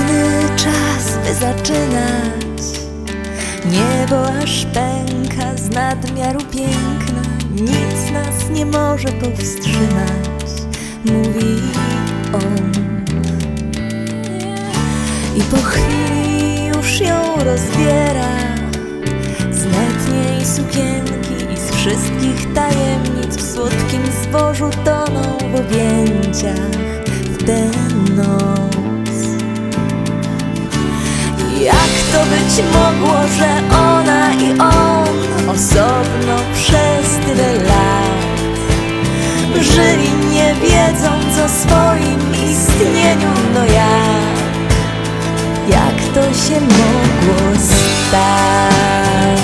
Cudny czas, by zaczynać. Niebo aż pęka z nadmiaru piękna. Nic nas nie może powstrzymać Mówi on. I po chwili już ją rozbiera. Z letniej sukienki i z wszystkich tajemnic W słodkim zbożu toną w objęciach. W tę być mogło, że ona i on osobno przez tyle lat żyli nie wiedząc o swoim istnieniu, no jak, jak to się mogło stać?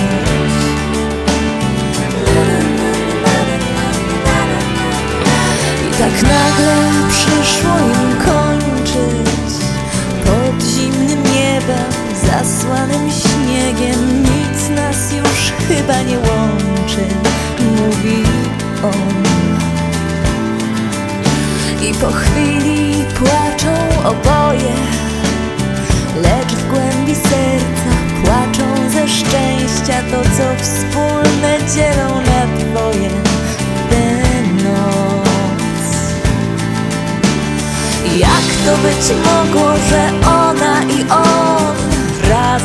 I tak nagle przyszło im zasłanym śniegiem nic nas już chyba nie łączy, mówi on. I po chwili płaczą oboje, lecz w głębi serca płaczą ze szczęścia to, co wspólne dzielą na dwoje tę noc. Jak to być mogło, że ona i on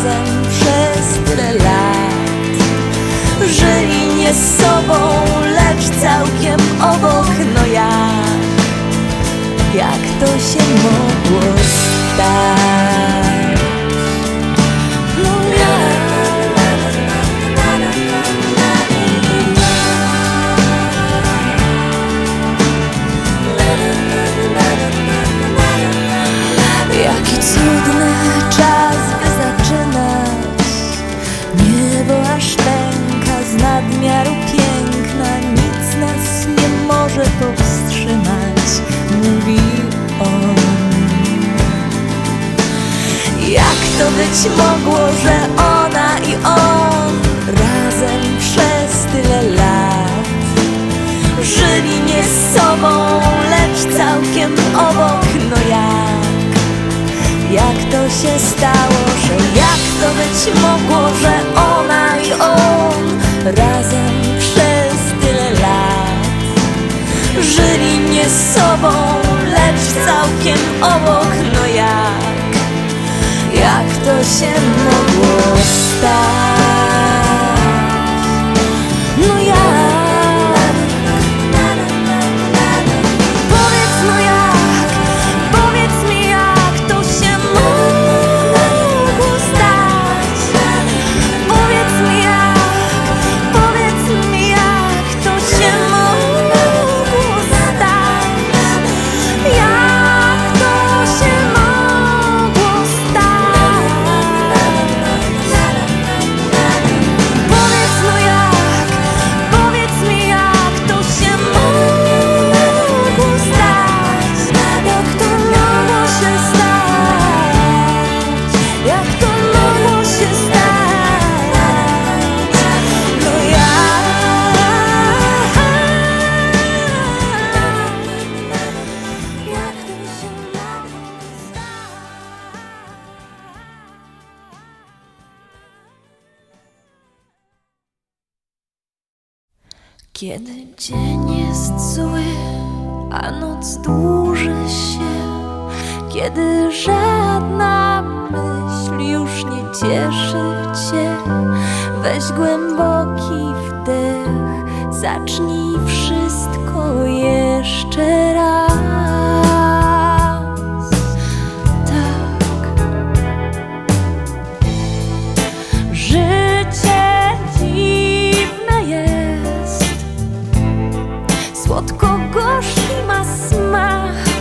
razem przez tyle lat Żyli nie z sobą, lecz całkiem obok, no jak Jak to się mogło Aż pęka z nadmiaru piękna Nic nas nie może powstrzymać Mówi on. Jak to być mogło, że ona i on Razem przez tyle lat Żyli nie z sobą, lecz całkiem obok No jak? Jak to się stało, że jak to być mogło, że żyli nie z sobą, lecz całkiem obok, no jak, jak to się mogło stać? Kiedy dzień jest zły, a noc dłuży się, kiedy żadna myśl już nie cieszy cię, weź głęboki wdech, zacznij.